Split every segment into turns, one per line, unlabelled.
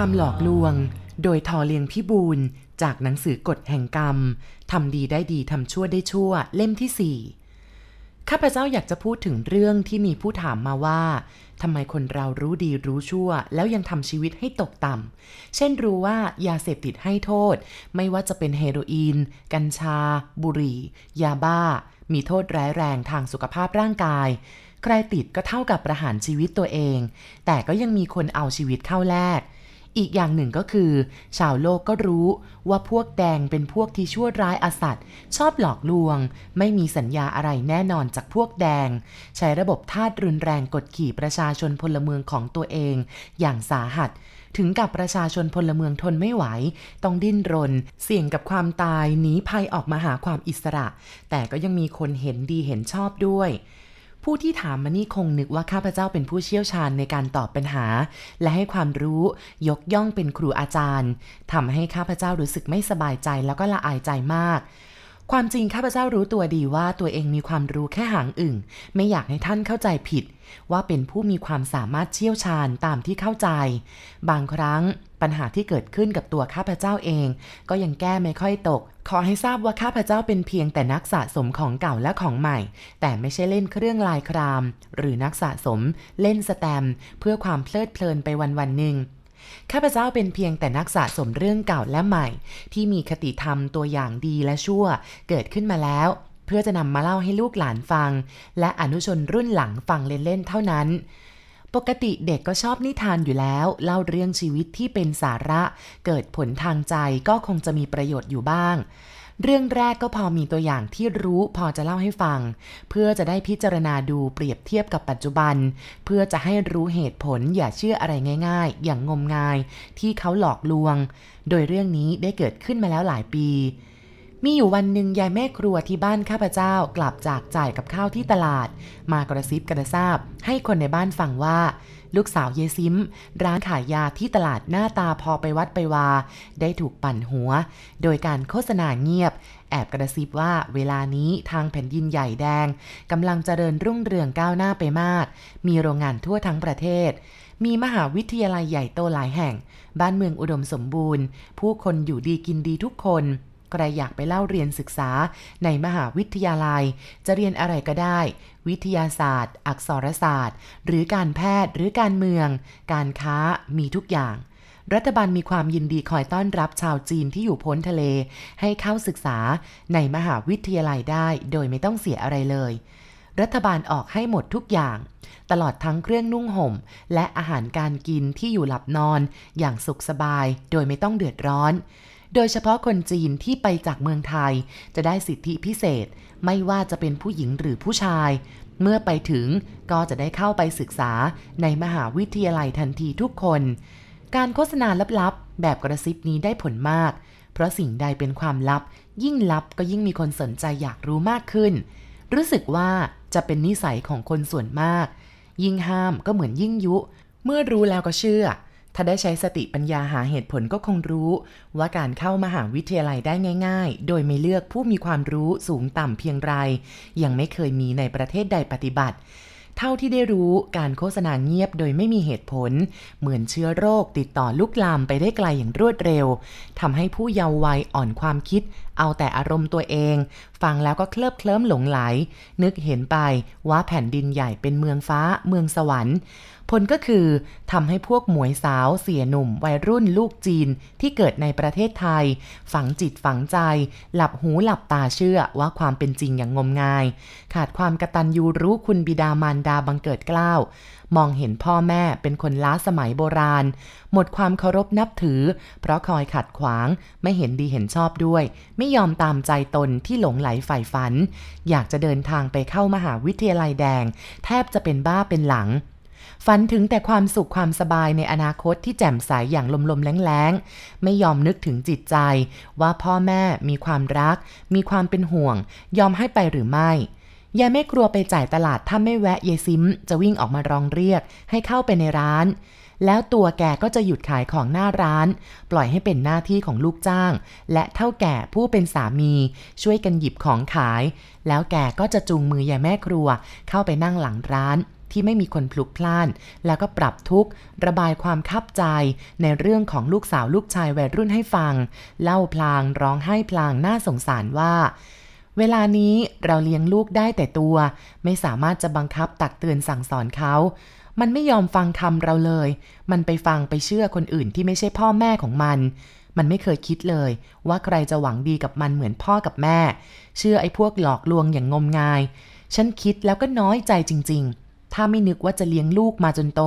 ความหลอกลวง โดยทอเลียงพิบูลจากหนังสือกฎแห่งกรรม ทำดีได้ดีทำชั่วได้ชั่ว เล่มที่4ข้าพเจ้าอยากจะพูดถึงเรื่องที่มีผู้ถามมาว่าทำไมคนเรารู้ดีรู้ชั่ว แล้วยังทำชีวิตให้ตกต่ำ เช่นรู้ว่ายาเสพติดให้โทษ ไม่ว่าจะเป็นเฮโรอีน กัญชา บุหรี่ ยาบ้า มีโทษร้ายแรงทางสุขภาพร่างกาย ใครติดก็เท่ากับประหารชีวิตตัวเอง แต่ก็ยังมีคนเอาชีวิตเข้าแลก อีกอย่างหนึ่งก็คือ ชาวโลกก็รู้ว่าพวกแดงเป็นพวกที่ชั่วร้ายอสัตย์ชอบหลอกลวง ไม่มีสัญญาอะไรแน่นอนจากพวกแดง ใช้ระบบทาสรุนแรงกดขี่ประชาชนพลเมืองของตัวเอง อย่างสาหัส ถึงกับประชาชนพลเมืองทนไม่ไหว ต้องดิ้นรน เสี่ยงกับความตายหนีภัยออกมาหาความอิสระ แต่ก็ยังมีคนเห็นดีเห็นชอบด้วย ผู้ที่ถามมานี่คงนึกว่าข้าพเจ้าเป็นผู้เชี่ยวชาญในการตอบปัญหา และให้ความรู้ยกย่องเป็นครูอาจารย์ทำให้ข้าพเจ้ารู้สึกไม่สบายใจแล้วก็ละอายใจมาก ความจริงข้าพเจ้ารู้ตัวดีว่าตัวเองมีความรู้แค่หางอึ่ง ไม่อยากให้ท่านเข้าใจผิด ว่าเป็นผู้มีความสามารถเชี่ยวชาญตามที่เข้าใจ บางครั้งปัญหาที่เกิดขึ้นกับตัวข้าพเจ้าเอง ก็ยังแก้ไม่ค่อยตก ขอให้ทราบว่าข้าพเจ้าเป็นเพียงแต่นักสะสมของเก่าและของใหม่ แต่ไม่ใช่เล่นเครื่องลายคราม หรือนักสะสม เล่นสแตมเพื่อความเพลิดเพลินไปวันวันหนึ่ง ข้าพเจ้าเป็นเพียงแต่นักสะสมเรื่องเก่าและใหม่ ที่มีคติธรรมตัวอย่างดีและชั่วเกิดขึ้นมาแล้ว เพื่อจะนำมาเล่าให้ลูกหลานฟัง และอนุชนรุ่นหลังฟังเล่นๆเท่านั้นปกติเด็กก็ชอบนิทานอยู่แล้ว เล่าเรื่องชีวิตที่เป็นสาระ เกิดผลทางใจก็คงจะมีประโยชน์อยู่บ้าง เรื่องแรกก็พอมีตัวอย่างที่รู้พอจะเล่าให้ฟัง เพื่อจะได้พิจารณาดูเปรียบเทียบกับปัจจุบัน เพื่อจะให้รู้เหตุผลอย่าเชื่ออะไรง่าย ๆ อย่างงมงายที่เขาหลอกลวง โดยเรื่องนี้ได้เกิดขึ้นมาแล้วหลายปี มีอยู่วันหนึ่งยายแม่ครัวที่บ้านข้าพเจ้ากลับจากจ่ายกับข้าวที่ตลาด มากระซิบกระซาบ ให้คนในบ้านฟังว่า ลูกสาวเยซิม ร้านขายยาที่ตลาดหน้าตาพอไปวัดไปวา ได้ถูกปั่นหัว โดยการโฆษณาเงียบ แอบกระซิบว่าเวลานี้ทางแผ่นดินใหญ่แดงกำลังเจริญรุ่งเรืองก้าวหน้าไปมาก มีโรงงานทั่วทั้งประเทศมีมหาวิทยาลัยใหญ่โตหลายแห่ง บ้านเมืองอุดมสมบูรณ์ ผู้คนอยู่ดีกินดีทุกคน ใครอยากไปเล่าเรียนศึกษาในมหาวิทยาลัย จะเรียนอะไรก็ได้ วิทยาศาสตร์ อักษรศาสตร์ หรือการแพทย์หรือการเมือง การค้ามีทุกอย่าง รัฐบาลมีความยินดีคอยต้อนรับชาวจีนที่อยู่พ้นทะเล ให้เข้าศึกษาในมหาวิทยาลัยได้โดยไม่ต้องเสียอะไรเลย รัฐบาลออกให้หมดทุกอย่าง ตลอดทั้งเครื่องนุ่งห่ม และอาหารการกินที่อยู่หลับนอน อย่างสุขสบาย โดยไม่ต้องเดือดร้อน โดยเฉพาะคนจีนที่ไปจากเมืองไทย จะได้สิทธิพิเศษ ไม่ว่าจะเป็นผู้หญิงหรือผู้ชาย เมื่อไปถึงก็จะได้เข้าไปศึกษาในมหาวิทยาลัยทันทีทุกคน การโฆษณาลับๆ แบบกระซิบนี้ได้ผลมาก เพราะสิ่งใดเป็นความลับ ยิ่งลับก็ยิ่งมีคนสนใจอยากรู้มากขึ้น รู้สึกว่าจะเป็นนิสัยของคนส่วนมาก ยิ่งห้ามก็เหมือนยิ่งยุ เมื่อรู้แล้วก็เชื่อ ถ้าได้ใช้สติปัญญาหาเหตุผลก็คงรู้ ว่าการเข้ามหาวิทยาลัยได้ง่าย ๆ โดยไม่เลือกผู้มีความรู้สูงต่ำเพียงไร ยังไม่เคยมีในประเทศใดปฏิบัติ เท่าที่ได้รู้การโฆษณาเงียบโดยไม่มีเหตุผล เหมือนเชื้อโรคติดต่อลุกลามไปได้ไกลอย่างรวดเร็วทำให้ผู้เยาว์วัยอ่อนความคิด เอาแต่อารมณ์ตัวเอง ฟังแล้วก็เคลิบเคลิ้มหลงไหล นึกเห็นไปว่าแผ่นดินใหญ่เป็นเมืองฟ้า เมืองสวรรค์ ผลก็คือทำให้พวกหมวยสาวเสียหนุ่ม วัยรุ่นลูกจีนที่เกิดในประเทศไทย ฝังจิตฝังใจ หลับหูหลับตาเชื่อว่าความเป็นจริงอย่างงมงาย ขาดความกระตันยูรู้คุณบิดามารดาบังเกิดกล้าว มองเห็นพ่อแม่เป็นคนล้าสมัยโบราณ หมดความเคารพนับถือ เพราะคอยขัดขวาง ไม่เห็นดีเห็นชอบด้วย ไม่ยอมตามใจตนที่หลงไหลใฝ่ฝัน อยากจะเดินทางไปเข้ามหาวิทยาลัยแดง แทบจะเป็นบ้าเป็นหลัง ฝันถึงแต่ความสุขความสบายในอนาคตที่แจ่มใสยอย่างลมๆแรงๆ ไม่ยอมนึกถึงจิตใจ ว่าพ่อแม่มีความรัก มีความเป็นห่วง ยอมให้ไปหรือไม่ยายไม่กลัวไปจ่ายตลาดถ้าไม่แวะยายซิม จะวิ่งออกมาร้องเรียก ให้เข้าไปในร้าน แล้วตัวแกก็จะหยุดขายของหน้าร้าน ปล่อยให้เป็นหน้าที่ของลูกจ้าง และเท่าแก่ผู้เป็นสามี ช่วยกันหยิบของขาย แล้วแกก็จะจูงมือยายแม่ครัว เข้าไปนั่งหลังร้าน ที่ไม่มีคนพลุกพล่าน แล้วก็ปรับทุกข์ระบายความคับใจในเรื่องของลูกสาวลูกชายวัยรุ่นให้ฟัง เล่าพลางร้องไห้พลางน่าสงสารว่า เวลานี้เราเลี้ยงลูกได้แต่ตัว ไม่สามารถจะบังคับตักเตือนสั่งสอนเขา มันไม่ยอมฟังคำเราเลย มันไปฟังไปเชื่อคนอื่นที่ไม่ใช่พ่อแม่ของมันมันไม่เคยคิดเลย ว่าใครจะหวังดีกับมันเหมือนพ่อกับแม่ เชื่อไอ้พวกหลอกลวงอย่างงมงาย ฉันคิดแล้วก็น้อยใจจริง ๆ ถ้าไม่นึกว่าจะเลี้ยงลูกมาจนโต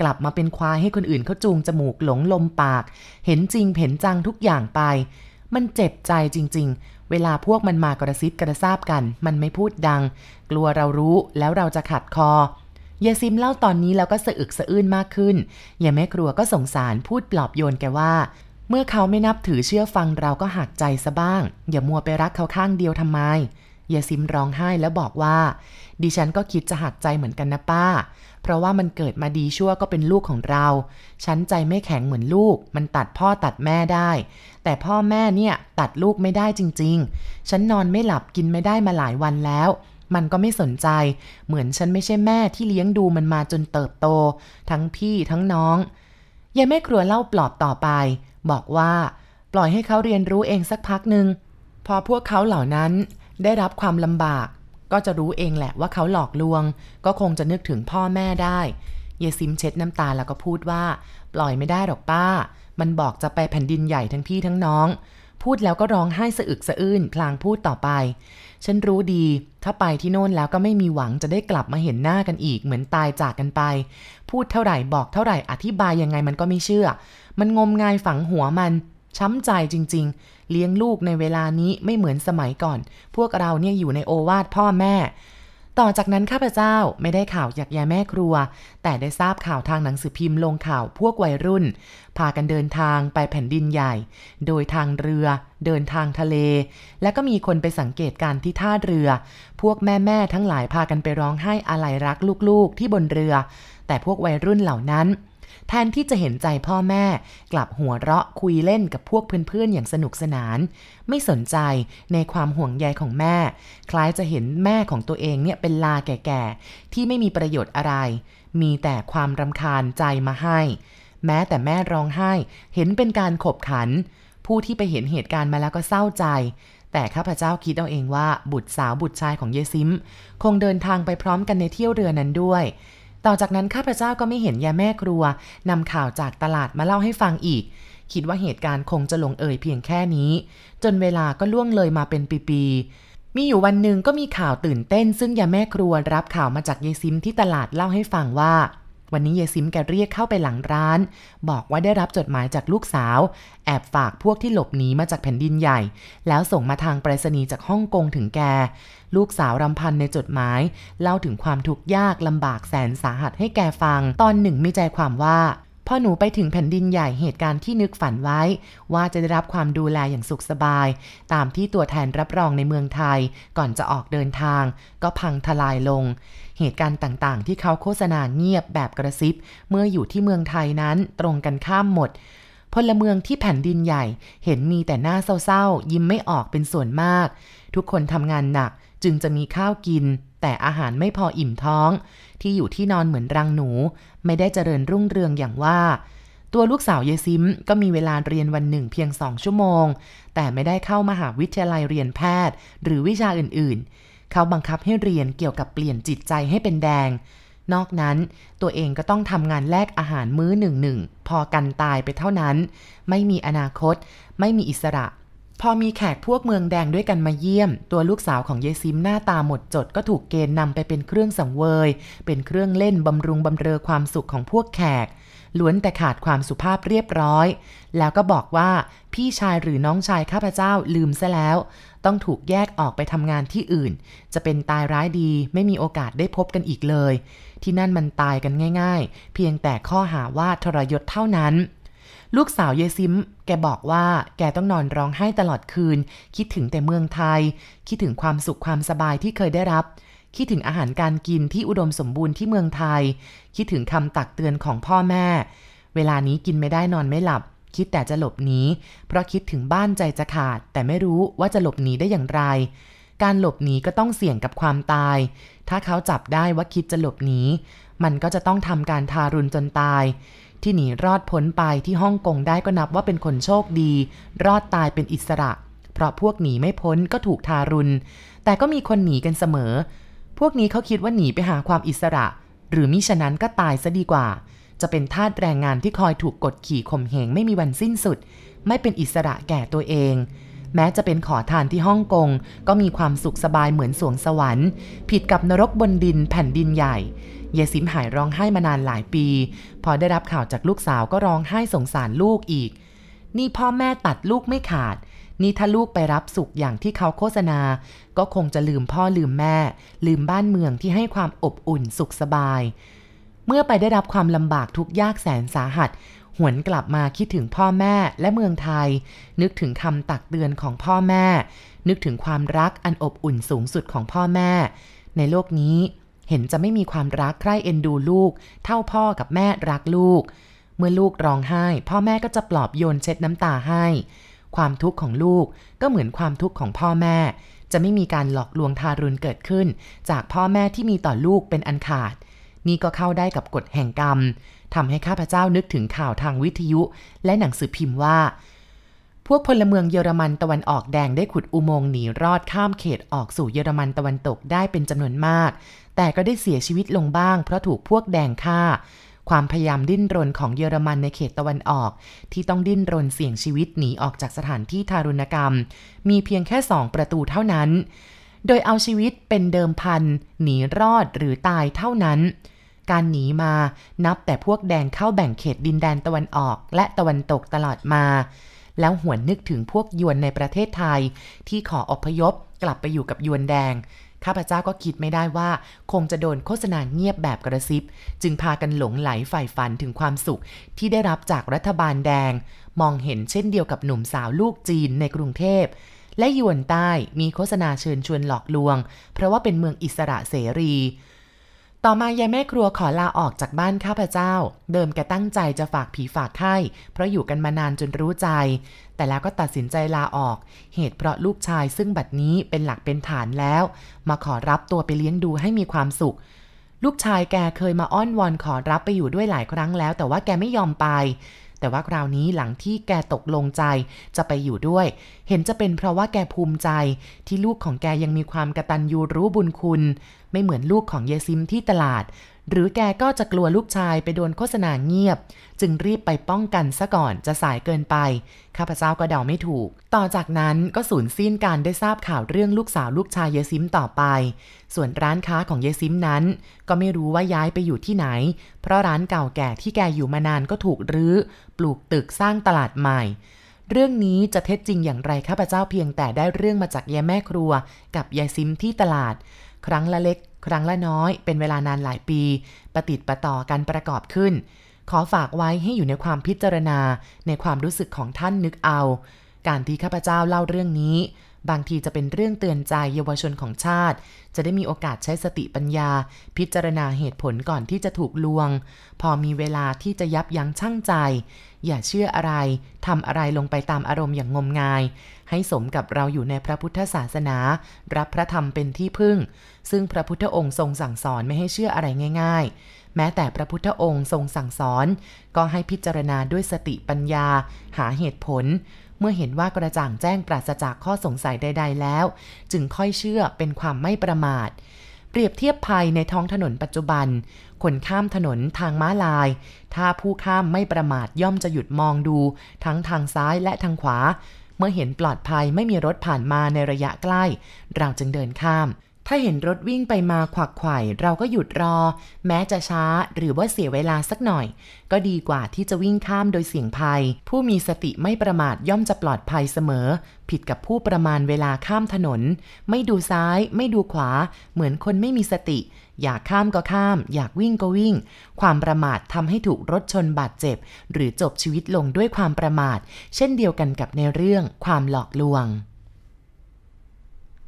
กลับมาเป็นควายให้คนอื่นเขาจูงจมูกหลงลมปาก เห็นจริงเห็นจังทุกอย่างไป มันเจ็บใจจริง ๆ เวลาพวกมันมากระซิบกระซาบกัน มันไม่พูดดัง กลัวเรารู้แล้วเราจะขัดคอยายซิมเล่าตอนนี้แล้วก็สะอึกสะอื้นมากขึ้นยายแม่ครัวก็สงสารพูดปลอบโยนแกว่า เมื่อเขาไม่นับถือเชื่อฟังเราก็หักใจซะบ้าง อย่ามัวไปรักเขาข้างเดียวทำไม ยายซิมร้องไห้แล้วบอกว่า ดิฉันก็คิดจะหักใจเหมือนกันนะป้า เพราะว่ามันเกิดมาดีชั่วก็เป็นลูกของเรา ฉันใจไม่แข็งเหมือนลูก มันตัดพ่อตัดแม่ได้ แต่พ่อแม่เนี่ยตัดลูกไม่ได้จริง ๆ ฉันนอนไม่หลับกินไม่ได้มาหลายวันแล้ว มันก็ไม่สนใจ เหมือนฉันไม่ใช่แม่ที่เลี้ยงดูมันมาจนเติบโต ทั้งพี่ทั้งน้องยายแม่ครัวเล่าปลอบต่อไป บอกว่า ปล่อยให้เขาเรียนรู้เองสักพักหนึ่งพอพวกเขาเหล่านั้น ได้รับความลำบาก ก็จะรู้เองแหละว่าเขาหลอกลวง ก็คงจะนึกถึงพ่อแม่ได้เยซิมเช็ดน้ำตาแล้วก็พูดว่า ปล่อยไม่ได้หรอกป้า มันบอกจะไปแผ่นดินใหญ่ทั้งพี่ทั้งน้อง พูดแล้วก็ร้องไห้สะอึกสะอื้นพลางพูดต่อไป ฉันรู้ดี ถ้าไปที่โน่นแล้วก็ไม่มีหวังจะได้กลับมาเห็นหน้ากันอีกเหมือนตายจากกันไป พูดเท่าไหร่บอกเท่าไหร่อธิบายยังไงมันก็ไม่เชื่อ มันงมงายฝังหัวมัน ช้ำใจจริง ๆ เลี้ยงลูกในเวลานี้ไม่เหมือนสมัยก่อน พวกเราเนี่ยอยู่ในโอวาทพ่อแม่ ต่อจากนั้นข้าพเจ้าไม่ได้ข่าวจากยายแม่ครัว แต่ได้ทราบข่าวทางหนังสือพิมพ์ลงข่าวพวกวัยรุ่น พากันเดินทางไปแผ่นดินใหญ่ โดยทางเรือ เดินทางทะเล และก็มีคนไปสังเกตการที่ท่าเรือ พวกแม่แม่ทั้งหลายพากันไปร้องไห้อาลัยรักลูกๆที่บนเรือ แต่พวกวัยรุ่นเหล่านั้น แทนที่จะเห็นใจพ่อแม่ กลับหัวเราะคุยเล่นกับพวกเพื่อนๆอย่างสนุกสนาน ไม่สนใจในความห่วงใยของแม่ คล้ายจะเห็นแม่ของตัวเองเนี่ยเป็นลาแก่ๆ ที่ไม่มีประโยชน์อะไร มีแต่ความรำคาญใจมาให้ แม้แต่แม่ร้องไห้ เห็นเป็นการขบขัน ผู้ที่ไปเห็นเหตุการณ์มาแล้วก็เศร้าใจ แต่ข้าพเจ้าคิดเอาเองว่าบุตรสาวบุตรชายของเยซิม คงเดินทางไปพร้อมกันในเที่ยวเรือนั้นด้วย ต่อจากนั้นข้าพเจ้าก็ไม่เห็นยาแม่ครัวนำข่าวจากตลาดมาเล่าให้ฟังอีก คิดว่าเหตุการณ์คงจะลงเอยเพียงแค่นี้ จนเวลาก็ล่วงเลยมาเป็นปีๆมีอยู่วันหนึ่งก็มีข่าวตื่นเต้น ซึ่งยาแม่ครัวรับข่าวมาจากยายซิมที่ตลาดเล่าให้ฟังว่า วันนี้ยายซิมแกเรียกเข้าไปหลังร้าน บอกว่าได้รับจดหมายจากลูกสาว แอบฝากพวกที่หลบหนีมาจากแผ่นดินใหญ่ แล้วส่งมาทางไปรษณีย์จากฮ่องกงถึงแก ลูกสาวรำพันในจดหมาย เล่าถึงความทุกข์ยากลำบากแสนสาหัสให้แกฟัง ตอนหนึ่งมีใจความว่าพอหนูไปถึงแผ่นดินใหญ่เหตุการณ์ที่นึกฝันไว้ ว่าจะได้รับความดูแลอย่างสุขสบาย ตามที่ตัวแทนรับรองในเมืองไทย ก่อนจะออกเดินทาง ก็พังทลายลง เหตุการณ์ต่างๆ ที่เขาโฆษณาเงียบแบบกระซิบ เมื่ออยู่ที่เมืองไทยนั้นตรงกันข้ามหมด พลเมืองที่แผ่นดินใหญ่ เห็นมีแต่หน้าเศร้าๆ ยิ้มไม่ออกเป็นส่วนมาก ทุกคนทำงานหนักจึงจะมีข้าวกิน แต่อาหารไม่พออิ่มท้อง ที่อยู่ที่นอนเหมือนรังหนู ไม่ได้เจริญรุ่งเรืองอย่างว่าตัวลูกสาวเยซิมก็มีเวลาเรียนวันหนึ่งเพียงสองชั่วโมง แต่ไม่ได้เข้ามาหาวิทยาลัยเรียนแพทย์ หรือวิชาอื่นๆ เขาบังคับให้เรียนเกี่ยวกับเปลี่ยนจิตใจให้เป็นแดง นอกนั้นตัวเองก็ต้องทำงานแลกอาหารมื้อหนึ่งหนึ่งพอกันตายไปเท่านั้น ไม่มีอนาคต ไม่มีอิสระ พอมีแขกพวกเมืองแดงด้วยกันมาเยี่ยม ตัวลูกสาวของเยซิมหน้าตาหมดจดก็ถูกเกณฑ์นำไปเป็นเครื่องสังเวย เป็นเครื่องเล่นบำรุงบำเรอความสุขของพวกแขกล้วนแต่ขาดความสุภาพเรียบร้อย แล้วก็บอกว่าพี่ชายหรือน้องชายข้าพเจ้าลืมซะแล้ว ต้องถูกแยกออกไปทำงานที่อื่น จะเป็นตายร้ายดีไม่มีโอกาสได้พบกันอีกเลย ที่นั่นมันตายกันง่าย ๆ เพียงแต่ข้อหาว่าทรยศเท่านั้น ลูกสาวเยซิม แกบอกว่าแกต้องนอนร้องไห้ตลอดคืน คิดถึงแต่เมืองไทย คิดถึงความสุขความสบายที่เคยได้รับคิดถึงอาหารการกินที่อุดมสมบูรณ์ที่เมืองไทย คิดถึงคำตักเตือนของพ่อแม่ เวลานี้กินไม่ได้นอนไม่หลับ คิดแต่จะหลบหนีเพราะคิดถึงบ้านใจจะขาด แต่ไม่รู้ว่าจะหลบหนีได้อย่างไร การหลบหนีก็ต้องเสี่ยงกับความตาย ถ้าเขาจับได้ว่าคิดจะหลบหนีมันก็จะต้องทำการทารุณจนตาย ที่หนีรอดพ้นไปที่ฮ่องกงได้ก็นับว่าเป็นคนโชคดี รอดตายเป็นอิสระ เพราะพวกหนีไม่พ้นก็ถูกทารุณ แต่ก็มีคนหนีกันเสมอ พวกนี้เขาคิดว่าหนีไปหาความอิสระ หรือมิฉะนั้นก็ตายซะดีกว่า จะเป็นทาสแรงงานที่คอยถูกกดขี่ข่มเหงไม่มีวันสิ้นสุด ไม่เป็นอิสระแก่ตัวเอง แม้จะเป็นขอทานที่ฮ่องกง ก็มีความสุขสบายเหมือนสวงสวรรค์ ผิดกับนรกบนดินแผ่นดินใหญ่ เยซิมหายร้องไห้มานานหลายปี พอได้รับข่าวจากลูกสาวก็ร้องไห้สงสารลูกอีก นี่พ่อแม่ตัดลูกไม่ขาด นี่ถ้าลูกไปรับสุขอย่างที่เขาโฆษณา ก็คงจะลืมพ่อลืมแม่ ลืมบ้านเมืองที่ให้ความอบอุ่นสุขสบาย เมื่อไปได้รับความลำบากทุกยากแสนสาหัส หวนกลับมาคิดถึงพ่อแม่และเมืองไทย นึกถึงคำตักเตือนของพ่อแม่ นึกถึงความรักอันอบอุ่นสูงสุดของพ่อแม่ ในโลกนี้เห็นจะไม่มีความรักใคร่เอ็นดูลูก เท่าพ่อกับแม่รักลูก เมื่อลูกร้องไห้ พ่อแม่ก็จะปลอบโยนเช็ดน้ำตาให้ ความทุกข์ของลูกก็เหมือนความทุกข์ของพ่อแม่ จะไม่มีการหลอกลวงทารุณเกิดขึ้น จากพ่อแม่ที่มีต่อลูกเป็นอันขาด นี่ก็เข้าได้กับกฎแห่งกรรมทำให้ข้าพเจ้านึกถึงข่าวทางวิทยุ และหนังสือพิมพ์ว่า พวกพลเมืองเยอรมันตะวันออกแดงได้ขุดอุโมงค์หนีรอดข้ามเขตออกสู่เยอรมันตะวันตกได้เป็นจำนวนมาก แต่ก็ได้เสียชีวิตลงบ้าง เพราะถูกพวกแดงฆ่า ความพยายามดิ้นรนของเยอรมันในเขตตะวันออก ที่ต้องดิ้นรนเสี่ยงชีวิตหนีออกจากสถานที่ทารุณกรรม มีเพียงแค่สองประตูเท่านั้น โดยเอาชีวิตเป็นเดิมพันหนีรอดหรือตายเท่านั้น การหนีมานับแต่พวกแดงเข้าแบ่งเขตดินแดนตะวันออกและตะวันตกตลอดมา แล้วหวนนึกถึงพวกยวนในประเทศไทย ที่ขออพยพกลับไปอยู่กับยวนแดง ข้าพเจ้าก็คิดไม่ได้ว่า คงจะโดนโฆษณาเงียบแบบกระซิบ จึงพากันหลงไหลใฝ่ฝันถึงความสุขที่ได้รับจากรัฐบาลแดง มองเห็นเช่นเดียวกับหนุ่มสาวลูกจีนในกรุงเทพและยวนใต้มีโฆษณาเชิญชวนหลอกลวง เพราะว่าเป็นเมืองอิสระเสรี ต่อมายายแม่ครัวขอลาออกจากบ้านข้าพเจ้า เดิมแกตั้งใจจะฝากผีฝากไข้เพราะอยู่กันมานานจนรู้ใจ แต่แล้วก็ตัดสินใจลาออก เหตุเพราะลูกชายซึ่งบัดนี้เป็นหลักเป็นฐานแล้ว มาขอรับตัวไปเลี้ยงดูให้มีความสุข ลูกชายแกเคยมาอ้อนวอนขอรับไปอยู่ด้วยหลายครั้งแล้ว แต่ว่าแกไม่ยอมไป แต่ว่าคราวนี้หลังที่แกตกลงใจจะไปอยู่ด้วย เห็นจะเป็นเพราะว่าแกภูมิใจ ที่ลูกของแกยังมีความกระตันยูรู้บุญคุณ ไม่เหมือนลูกของเยซิมที่ตลาด หรือแกก็จะกลัวลูกชายไปโดนโฆษณาเงียบ จึงรีบไปป้องกันซะก่อนจะสายเกินไป ข้าพเจ้าก็เดาไม่ถูก ต่อจากนั้นก็สูญสิ้นการได้ทราบข่าวเรื่องลูกสาวลูกชายเยซิมต่อไป ส่วนร้านค้าของเยซิมนั้น ก็ไม่รู้ว่าย้ายไปอยู่ที่ไหน เพราะร้านเก่าแก่ที่แกอยู่มานานก็ถูกรื้อ ปลูกตึกสร้างตลาดใหม่เรื่องนี้จะเท็จจริงอย่างไรข้าพเจ้าเพียงแต่ได้เรื่องมาจากยายแม่ครัว กับยายซิมที่ตลาด ครั้งละเล็ก ครั้งละน้อย เป็นเวลานานหลายปี ประติดประต่อกันประกอบขึ้น ขอฝากไว้ให้อยู่ในความพิจารณา ในความรู้สึกของท่านนึกเอา การที่ข้าพเจ้าเล่าเรื่องนี้ บางทีจะเป็นเรื่องเตือนใจเยาวชนของชาติ จะได้มีโอกาสใช้สติปัญญา พิจารณาเหตุผลก่อนที่จะถูกลวง พอมีเวลาที่จะยับยั้งชั่งใจ อย่าเชื่ออะไรทำอะไรลงไปตามอารมณ์อย่างงมงาย ให้สมกับเราอยู่ในพระพุทธศาสนา รับพระธรรมเป็นที่พึ่ง ซึ่งพระพุทธองค์ทรงสั่งสอนไม่ให้เชื่ออะไรง่าย ๆแม้แต่พระพุทธองค์ทรงสั่งสอน ก็ให้พิจารณาด้วยสติปัญญา หาเหตุผล เมื่อเห็นว่ากระจ่างแจ้งปราศจากข้อสงสัยใด ๆ แล้ว จึงค่อยเชื่อเป็นความไม่ประมาท เปรียบเทียบภัยในท้องถนนปัจจุบัน คนข้ามถนนทางม้าลาย ถ้าผู้ข้ามไม่ประมาทย่อมจะหยุดมองดู ทั้งทางซ้ายและทางขวา เมื่อเห็นปลอดภัยไม่มีรถผ่านมาในระยะใกล้ เราจึงเดินข้าม ถ้าเห็นรถวิ่งไปมาขวักไขว่เราก็หยุดรอ แม้จะช้าหรือว่าเสียเวลาสักหน่อย ก็ดีกว่าที่จะวิ่งข้ามโดยเสี่ยงภัย ผู้มีสติไม่ประมาทย่อมจะปลอดภัยเสมอ ผิดกับผู้ประมาณเวลาข้ามถนน ไม่ดูซ้าย ไม่ดูขวา เหมือนคนไม่มีสติ อยากข้ามก็ข้าม อยากวิ่งก็วิ่ง ความประมาททำให้ถูกรถชนบาดเจ็บ หรือจบชีวิตลงด้วยความประมาท เช่นเดียวกันกับในเรื่องความหลอกลวง